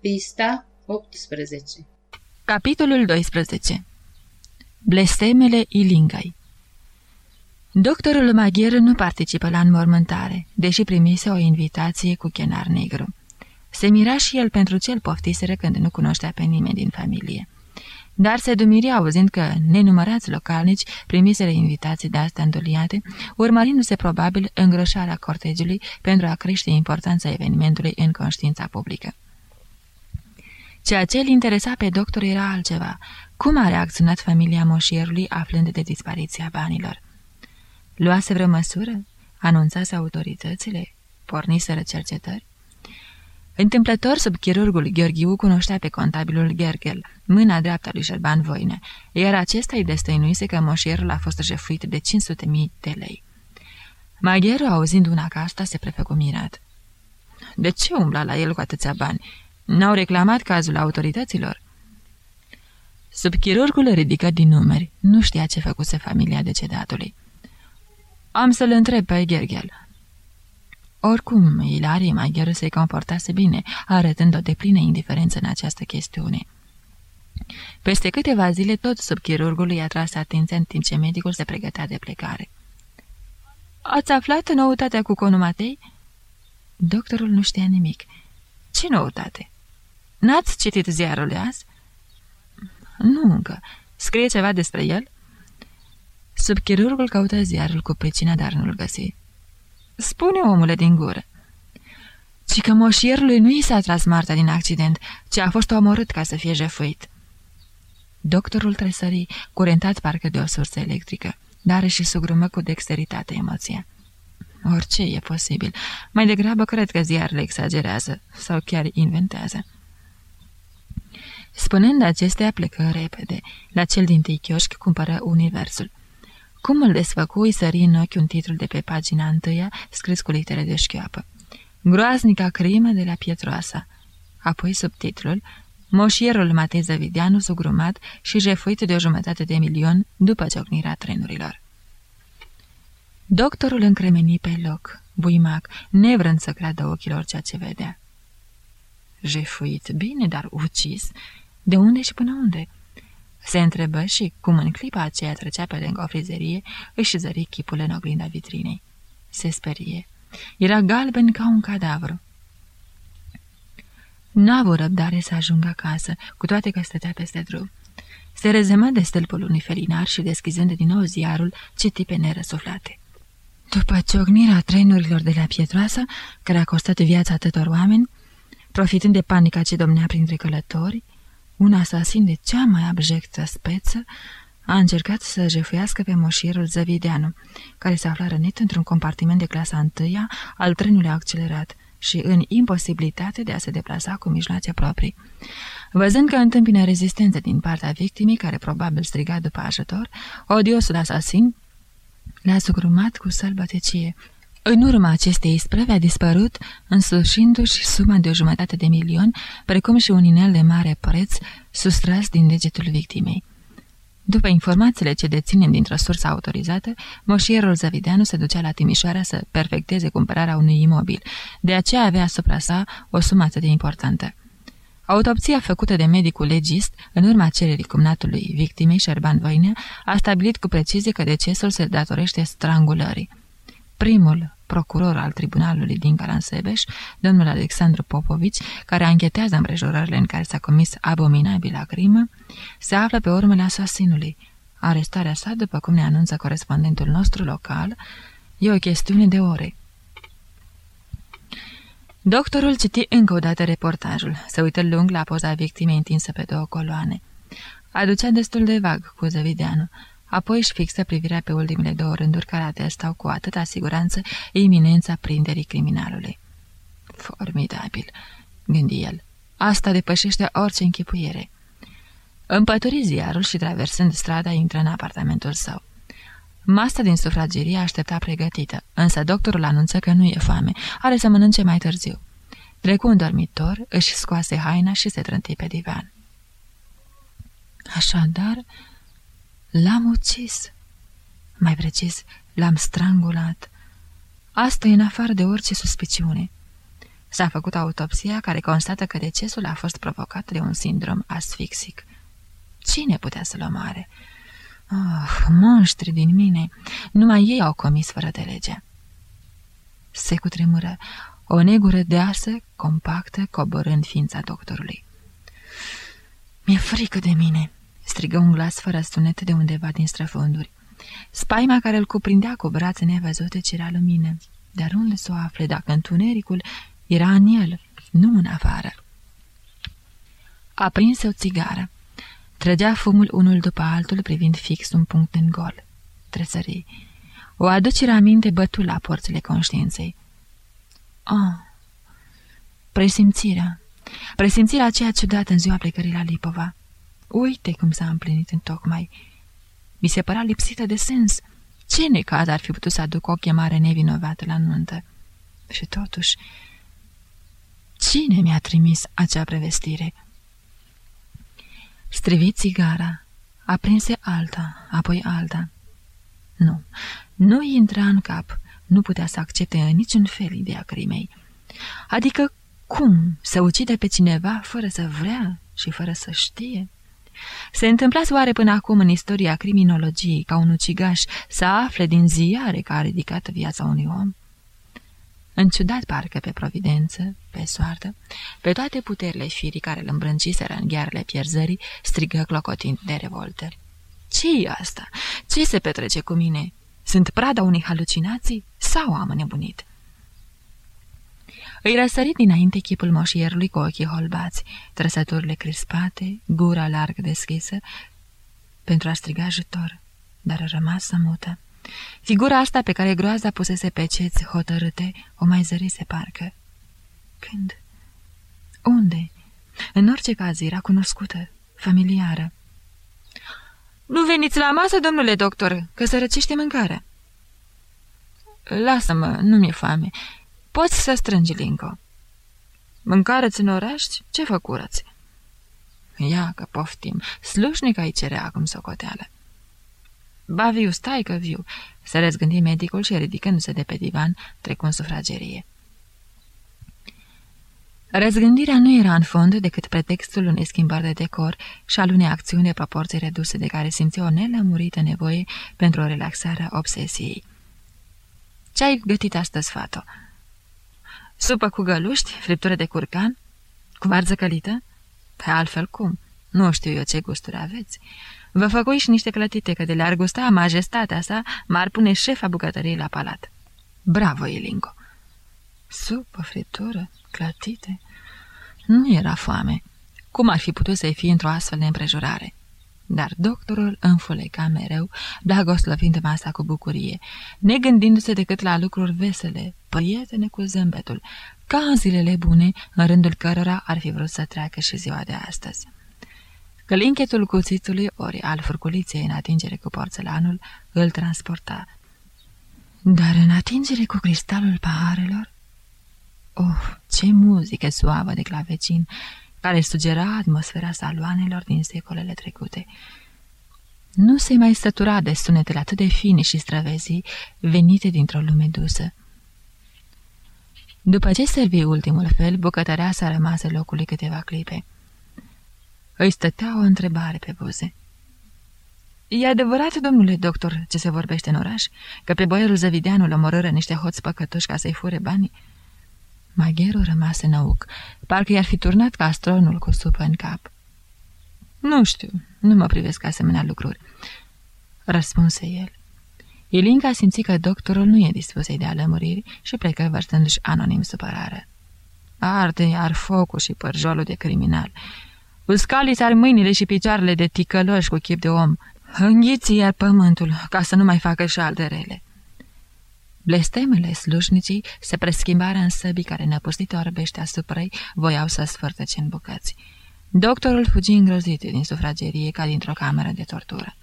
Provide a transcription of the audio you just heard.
Pista 18 Capitolul 12 Blestemele Ilingai Doctorul maghier nu participă la înmormântare, deși primise o invitație cu chenar negru. Se mira și el pentru ce îl poftiseră când nu cunoștea pe nimeni din familie. Dar se dumiri auzind că nenumărați localnici primiseră invitații de astea îndoliate, urmărindu-se probabil îngrășarea cortegiului pentru a crește importanța evenimentului în conștiința publică. Ceea ce îl interesa pe doctor era altceva. Cum a reacționat familia moșierului aflând de dispariția banilor? Luase vreo măsură? Anunțase autoritățile? Porniseră cercetări? Întâmplător, sub chirurgul Gheorghiu cunoștea pe contabilul Gergel, mâna dreaptă lui Șerban Voine, iar acesta îi destăinuise că moșierul a fost jefuit de 500.000 de lei. Magheru, auzind una ca asta, se prefăcu mirat. De ce umbla la el cu atâția bani? N-au reclamat cazul autorităților? Sub chirurgul ridică din numeri. Nu știa ce făcuse familia decedatului. Am să-l întreb pe Gergel. Oricum, Ilarie Magheru se comportase bine, arătând o deplină indiferență în această chestiune. Peste câteva zile, tot sub chirurgul i-a tras atenția în timp ce medicul se pregătea de plecare. Ați aflat noutatea cu Conumatei?" Doctorul nu știa nimic. Ce noutate?" N-ați citit ziarul de azi?" Nu încă. Scrie ceva despre el?" Subchirurgul căută ziarul cu pricina, dar nu-l găsi. Spune, omule din gură." Ci că moșierului nu i s-a tras Marta din accident, ci a fost omorât ca să fie jefuit." Doctorul tresării, curentat parcă de o sursă electrică, dar și sugrumă cu dexteritate emoția. Orice e posibil. Mai degrabă cred că ziarele exagerează sau chiar inventează. Spunând acestea, plecă repede. La cel din tâi chioșc cumpără Universul. Cum îl desfăcu, îi sări în ochi un titlu de pe pagina întâia, scris cu litere de șchioapă. Groaznica crimă de la Pietroasa. Apoi subtitlul, Moșierul Matei Zăvideanu sugrumat și jefuit de o jumătate de milion după ciocnirea trenurilor. Doctorul încremeni pe loc, buimac, nevrând să creadă ochilor ceea ce vedea. Jefuit, bine, dar ucis? De unde și până unde? Se întrebă și, cum în clipa aceea trecea pe lângă o frizerie, își zări chipul în oglinda vitrinei. Se sperie. Era galben ca un cadavru. N-a avut răbdare să ajungă acasă, cu toate că stătea peste drum. Se rezemă de stâlpul unui felinar și, deschizând din nou ziarul, citi pe nerăsuflate. După ciocnirea trenurilor de la Pietroasa, care a costat viața atâtor oameni, profitând de panica ce domnea printre călători, un asasin de cea mai abjectă speță a încercat să jefuiască pe moșierul Zăvideanu, care se afla rănit într-un compartiment de clasa întâia al trenului accelerat și în imposibilitate de a se deplasa cu mijloace proprii. Văzând că întâmpină rezistență din partea victimei, care probabil striga după ajutor, odiosul asasin l-a sugrumat cu sălbătecie. În urma acestei isprăve a dispărut, însușindu-și suma de o jumătate de milion, precum și un inel de mare preț sustras din degetul victimei. După informațiile ce deținem dintr-o sursă autorizată, moșierul Zăvideanu se ducea la Timișoara să perfecteze cumpărarea unui imobil, de aceea avea asupra sa o sumă atât de importantă. Autopsia făcută de medicul legist, în urma cererii cumnatului victimei Șerban Voinea, a stabilit cu precizie că decesul se datorește strangulării. Primul procuror al tribunalului din Caransebeș, domnul Alexandru Popovici, care anchetează împrejurările în care s-a comis abominabilă crimă, se află pe urmele asasinului. Arestarea sa, după cum ne anunță corespondentul nostru local, e o chestiune de ore. Doctorul citi încă o dată reportajul, se uită lung la poza victimei întinsă pe două coloane. Aducea destul de vag cu Zăvideanu, apoi își fixă privirea pe ultimele două rânduri care atestau cu atâta siguranță iminența prinderii criminalului. Formidabil, gândi el. Asta depășește orice închipuiere. Împături ziarul și, traversând strada, intră în apartamentul său. Masa din sufragerie aștepta pregătită, însă doctorul anunță că nu e foame, are să mănânce mai târziu. Trecu un dormitor, își scoase haina și se trânti pe divan. Așadar, L-am ucis. Mai precis, l-am strangulat. Asta e în afară de orice suspiciune. S-a făcut autopsia care constată că decesul a fost provocat de un sindrom asfixic. Cine putea să-l omoare? Oh, monștri din mine! Numai ei au comis fără de lege. Se cutremură, o negură deasă, compactă, coborând ființa doctorului. Mi-e frică de mine!" Strigă un glas fără sunet de undeva din străfunduri. Spaima care îl cuprindea cu brațe nevăzute cerea lumină. Dar unde să o afle dacă întunericul era în el, nu în afară? Aprinse o țigară. Trăgea fumul unul după altul privind fix un punct în gol. Tresării. O aducere aminte bătu la porțile conștiinței. Oh, presimțirea. Presimțirea aceea ciudată în ziua plecării la Lipova. Uite cum s-a împlinit în tocmai. Mi se părea lipsită de sens. Ce necaz ar fi putut să aducă o chemare nevinovată la nuntă? Și totuși, cine mi-a trimis acea prevestire? Strivi țigara, aprinse alta, apoi alta. Nu, nu intra în cap, nu putea să accepte în niciun fel ideea crimei. Adică cum să ucide pe cineva fără să vrea și fără să știe? Se întâmplase oare până acum în istoria criminologiei ca un ucigaș să afle din ziare că a ridicat viața unui om? Înciudat parcă pe providență, pe soartă, pe toate puterile firii care îl îmbrânciseră în ghearele pierzării, strigă clocotind de revoltă. ce e asta? Ce se petrece cu mine? Sunt prada unei halucinații sau am înnebunit?" Îi răsărit dinainte chipul moșierului cu ochii holbați, trăsăturile crispate, gura larg deschisă, pentru a striga ajutor, dar a rămas mută. Figura asta pe care groaza pusese pe ceți hotărâte, o mai zărise parcă. Când? Unde? În orice caz era cunoscută, familiară. Nu veniți la masă, domnule doctor, că să răcește mâncarea." Lasă-mă, nu mi-e foame. Poți să strângi, Linco." Mâncare-ți în oraș? Ce făcurăți?" Ia că poftim, slușnic ai cerea acum socoteală." Ba viu, stai că viu," se răzgândi medicul și ridicându-se de pe divan, trecu în sufragerie. Răzgândirea nu era în fond decât pretextul unei schimbări de decor și al unei acțiuni de proporții reduse de care simțea o nelămurită nevoie pentru o relaxare a obsesiei. Ce ai gătit astăzi, fato?" Supă cu găluști, friptură de curcan, cu varză călită? Pe altfel cum? Nu știu eu ce gusturi aveți. Vă făcui și niște clătite, că de le-ar gusta majestatea sa, m-ar pune șefa bucătăriei la palat. Bravo, Elingo! Supă, friptură, clătite... Nu era foame. Cum ar fi putut să-i fie într-o astfel de împrejurare? Dar doctorul înfuleca mereu, blagoslăvind masa cu bucurie, negândindu-se decât la lucruri vesele, prietene cu zâmbetul, ca în zilele bune, în rândul cărora ar fi vrut să treacă și ziua de astăzi. Călinchetul cuțitului ori al furculiței în atingere cu porțelanul îl transporta. Dar în atingere cu cristalul paharelor? Oh, ce muzică suavă de clavecin, care sugera atmosfera saloanelor din secolele trecute. Nu se mai sătura de sunetele atât de fine și străvezii venite dintr-o lume dusă. După ce servi ultimul fel, bucătărea s-a rămas locului câteva clipe. Îi stătea o întrebare pe buze. E adevărat, domnule doctor, ce se vorbește în oraș? Că pe boierul Zăvideanu îl omorâră niște hoți păcătoși ca să-i fure banii?" Magheru rămase năuc, parcă i-ar fi turnat castronul cu supă în cap. Nu știu, nu mă privesc asemenea lucruri," răspunse el. Ilinca simți că doctorul nu e dispus să-i dea lămuriri și plecă vărstându-și anonim supărare. Arde iar focul și părjolul de criminal. Uscaliți ar mâinile și picioarele de ticăloși cu chip de om. Înghiți iar pământul, ca să nu mai facă și alte rele. Blestemele slușnicii se preschimbară în săbii care năpustite orbește asupra ei, voiau să sfărtăce în bucăți. Doctorul fugi îngrozit din sufragerie ca dintr-o cameră de tortură.